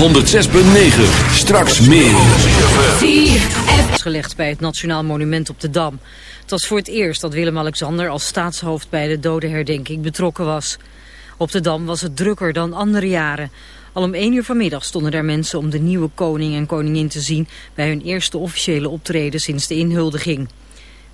106.9. Straks meer. Gelegd bij het Nationaal Monument op de Dam. Het was voor het eerst dat Willem-Alexander als staatshoofd bij de dodenherdenking betrokken was. Op de Dam was het drukker dan andere jaren. Al om 1 uur vanmiddag stonden daar mensen om de nieuwe koning en koningin te zien... bij hun eerste officiële optreden sinds de inhuldiging.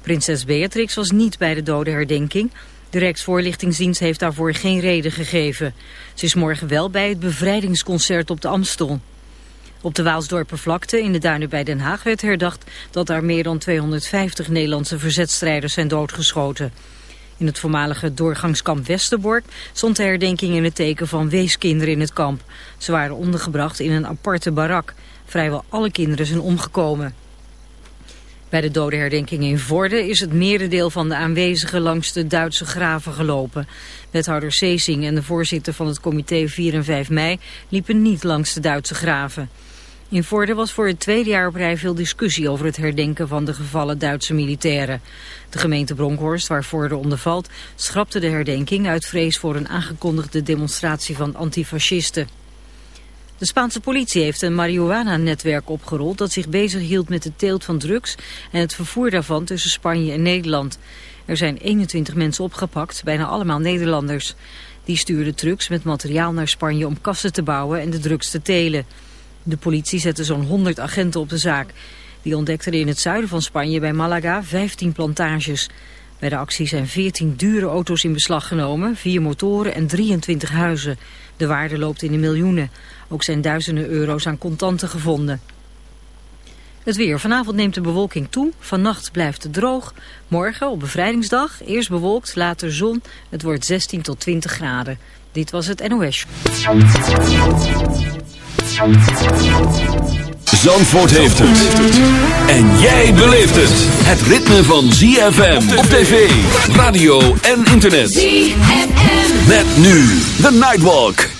Prinses Beatrix was niet bij de dodenherdenking... De Rijksvoorlichtingsdienst heeft daarvoor geen reden gegeven. Ze is morgen wel bij het bevrijdingsconcert op de Amstel. Op de Waalsdorpervlakte in de duinen bij Den Haag werd herdacht dat daar meer dan 250 Nederlandse verzetstrijders zijn doodgeschoten. In het voormalige doorgangskamp Westerbork stond de herdenking in het teken van weeskinderen in het kamp. Ze waren ondergebracht in een aparte barak. Vrijwel alle kinderen zijn omgekomen. Bij de dodenherdenking in Vorden is het merendeel van de aanwezigen langs de Duitse graven gelopen. Wethouder Seesing en de voorzitter van het comité 4 en 5 mei liepen niet langs de Duitse graven. In Vorden was voor het tweede jaar op rij veel discussie over het herdenken van de gevallen Duitse militairen. De gemeente Bronkhorst, waar Vorden onder valt, schrapte de herdenking uit vrees voor een aangekondigde demonstratie van antifascisten. De Spaanse politie heeft een marihuana-netwerk opgerold dat zich bezighield met de teelt van drugs en het vervoer daarvan tussen Spanje en Nederland. Er zijn 21 mensen opgepakt, bijna allemaal Nederlanders. Die stuurden drugs met materiaal naar Spanje om kassen te bouwen en de drugs te telen. De politie zette zo'n 100 agenten op de zaak. Die ontdekten in het zuiden van Spanje bij Malaga 15 plantages. Bij de actie zijn 14 dure auto's in beslag genomen, 4 motoren en 23 huizen. De waarde loopt in de miljoenen. Ook zijn duizenden euro's aan contanten gevonden. Het weer. Vanavond neemt de bewolking toe. Vannacht blijft het droog. Morgen op bevrijdingsdag eerst bewolkt, later zon. Het wordt 16 tot 20 graden. Dit was het NOS. Zandvoort heeft het. En jij beleeft het. Het ritme van ZFM op tv, radio en internet. ZFM. Met nu The Nightwalk.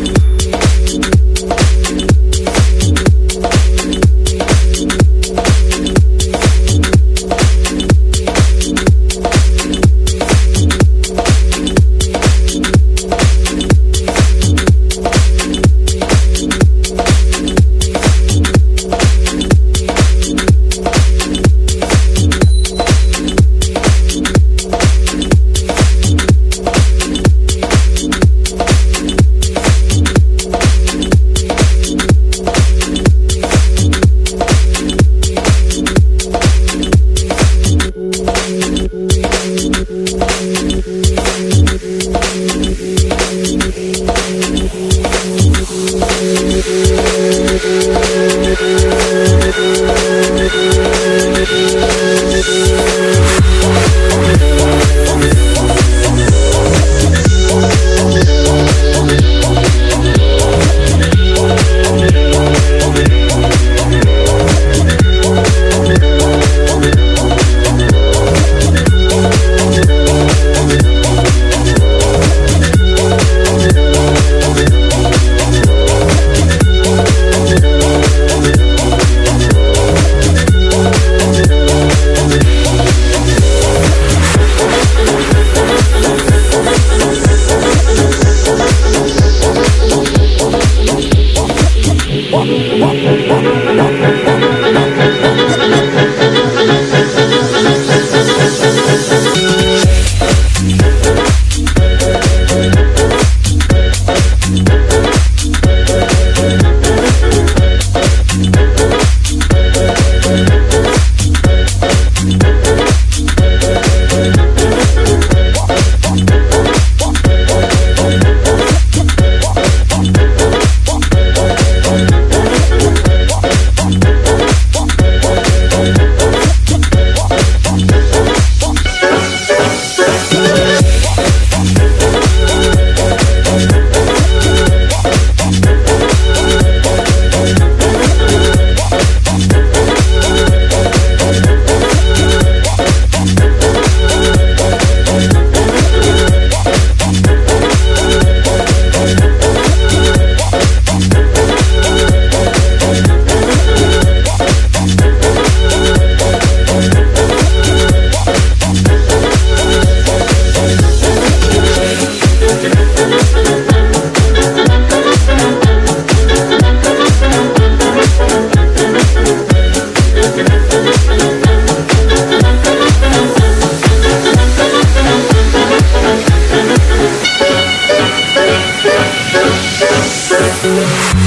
Música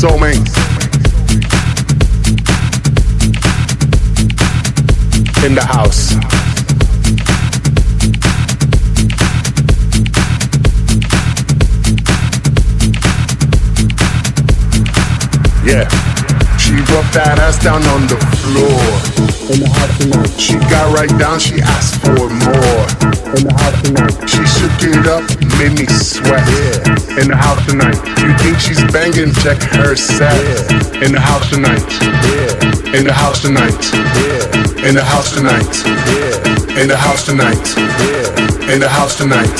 can check her set. Yeah. In the house tonight. Yeah. In the house tonight. Yeah. In the house tonight. Yeah. In the house tonight. Yeah. In the house tonight.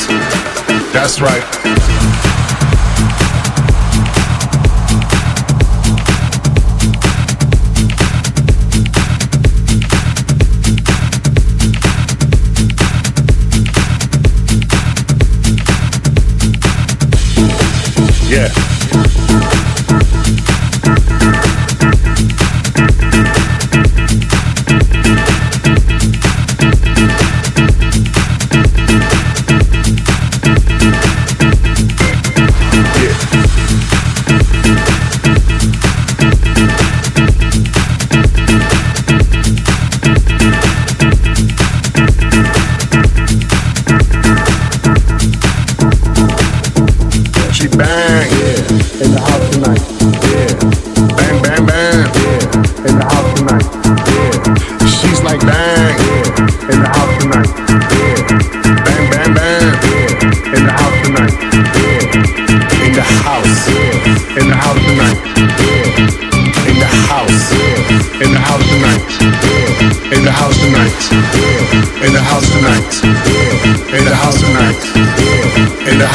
That's right.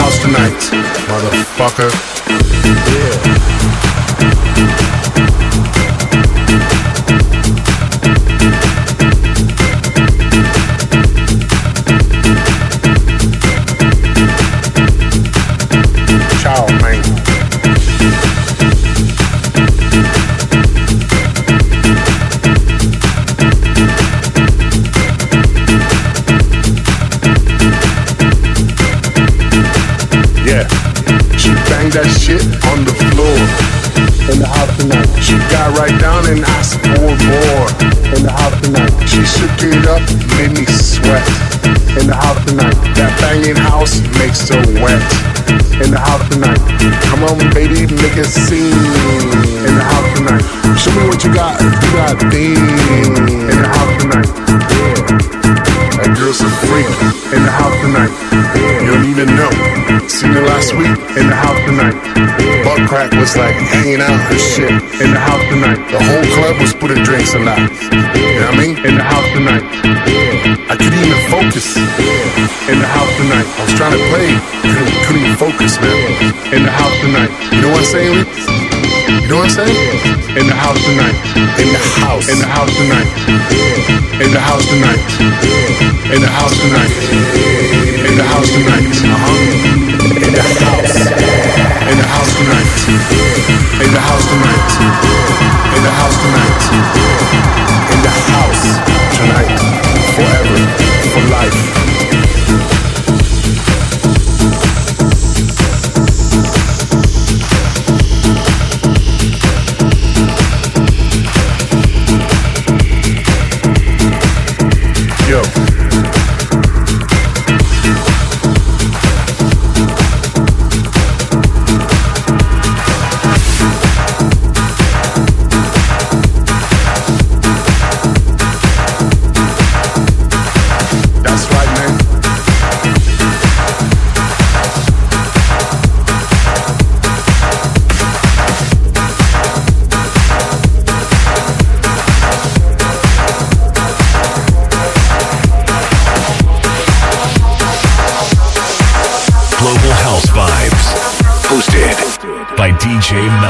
House tonight. Motherfucker. Ciao, and asked for more in the house tonight. She shook it up, made me sweat in the house tonight. That banging house makes her wet in the house tonight. Come on, baby, make a scene in the house tonight. Show me what you got, do that thing in the house tonight. Yeah. That girl's a freak in the tonight. You don't even know. Seen her last week in the house tonight. Butt crack was like hanging out her shit in the house tonight. The whole club was putting drinks a lot. You know what I mean? In the house tonight. I couldn't even focus in the house tonight. I was trying to play, couldn't, couldn't even focus, man. In the house tonight. You know what I'm saying? You know what I'm saying? In the house tonight. In the house. In the house tonight. In the house tonight. In the house tonight. In the house tonight. Uh-huh. In the house. In the house tonight. In the house tonight. In the house tonight. In the house tonight. Forever. For life. By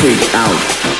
freak out.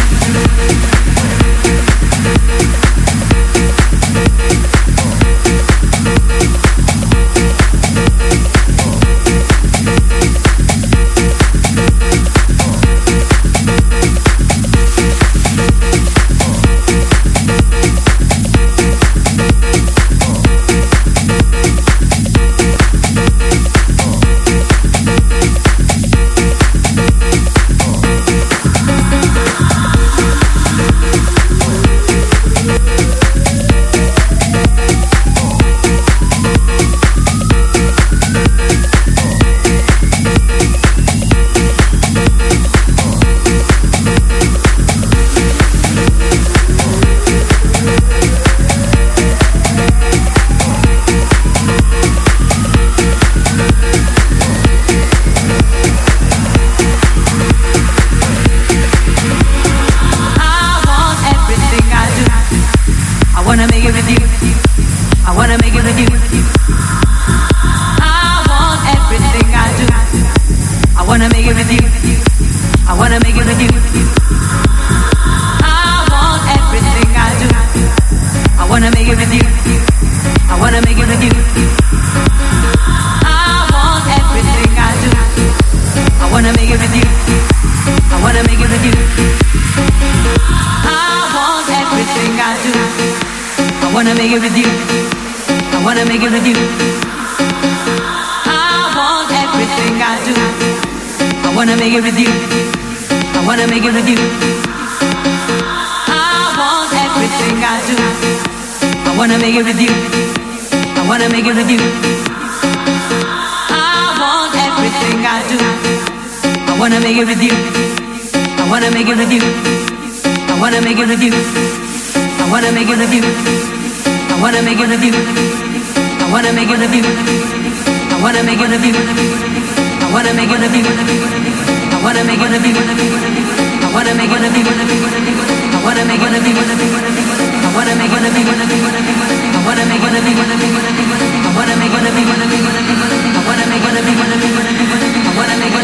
wanna make it with you. I wanna make it with you. I wanna make it with you. I wanna make it with you. I wanna make it with you. I wanna make it with you. I wanna make it with you. I wanna make it with you. I wanna make it with you. I wanna make it with you. I wanna make it with you. I wanna make it with you. I wanna make it with you. I wanna make it with you. I wanna make it with you. I wanna make it with you. I wanna make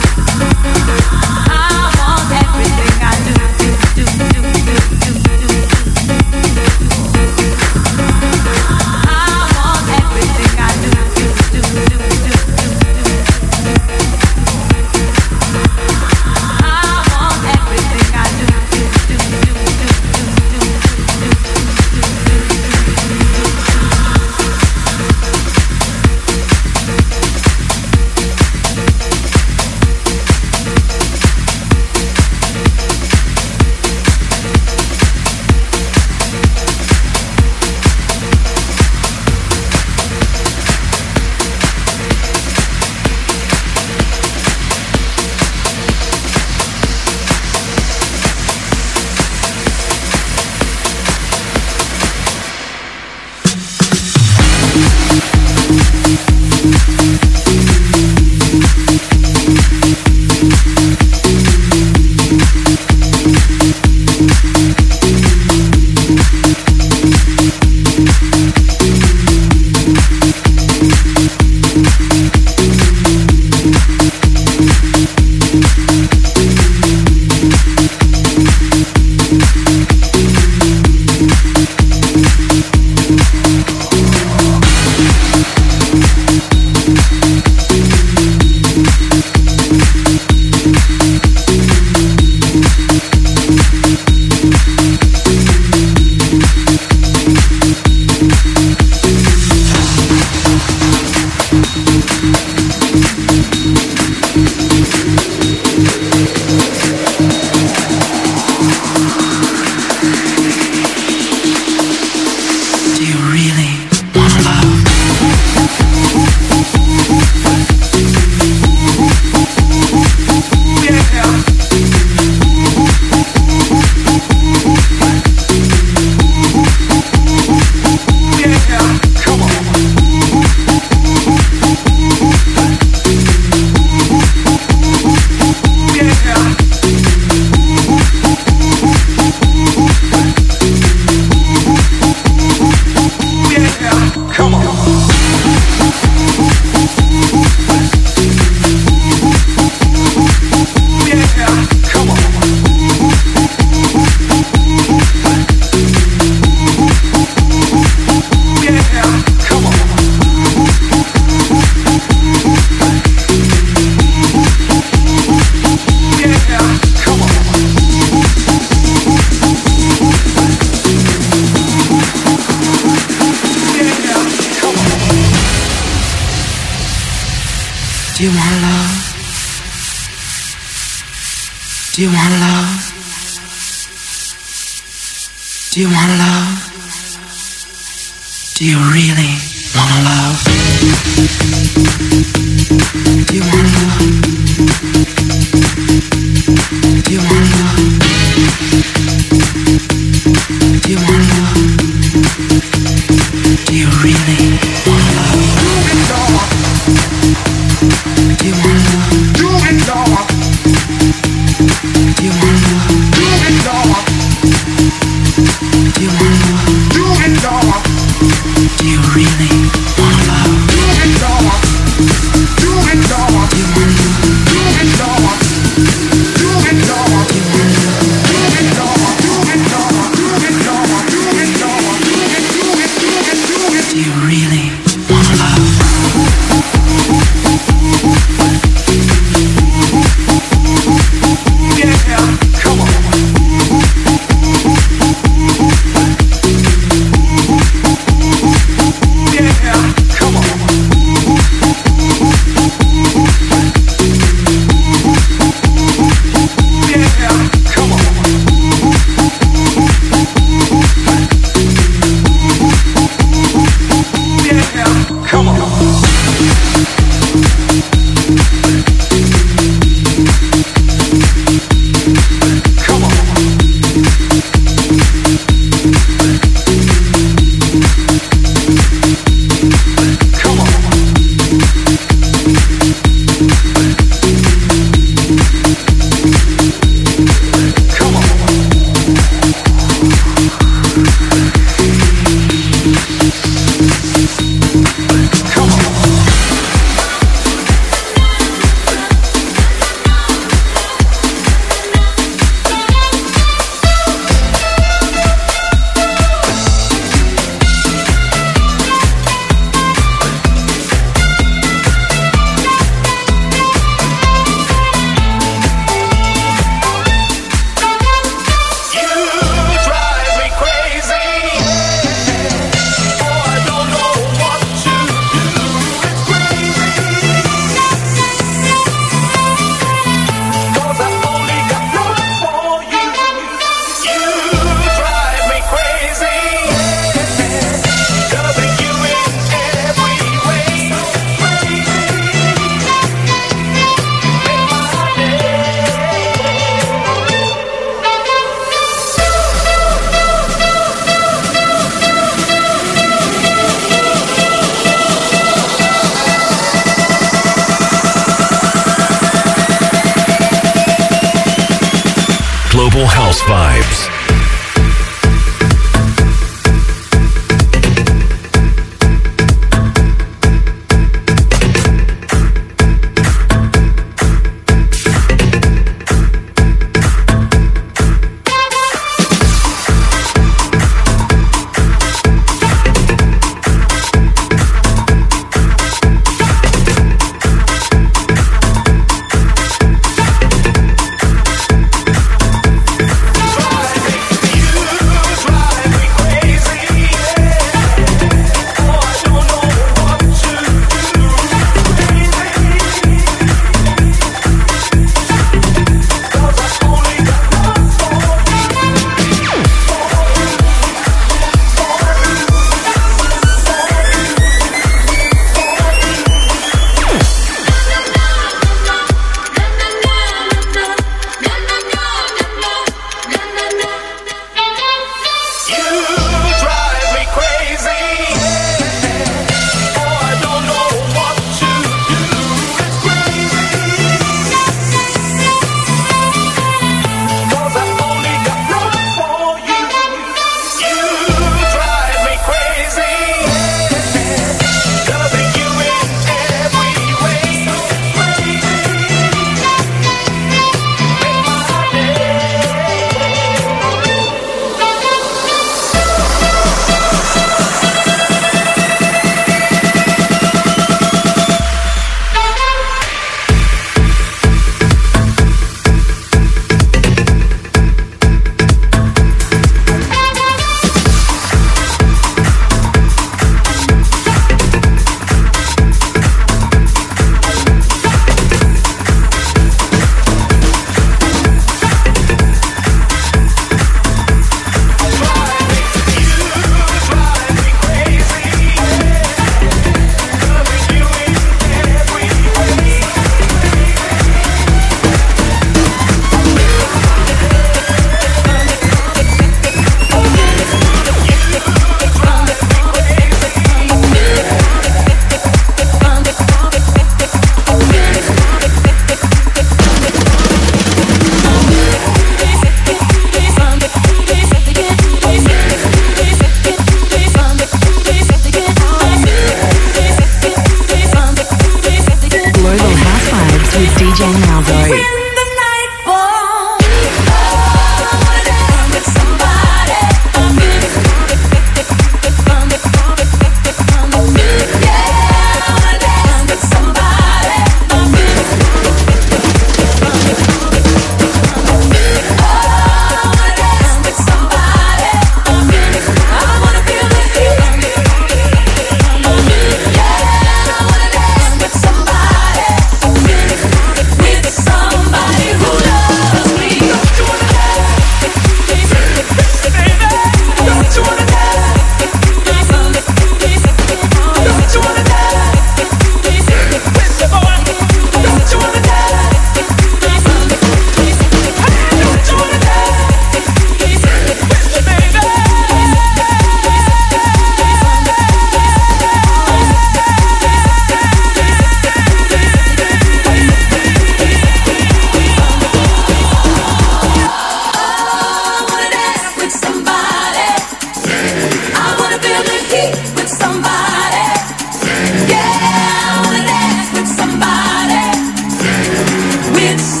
it's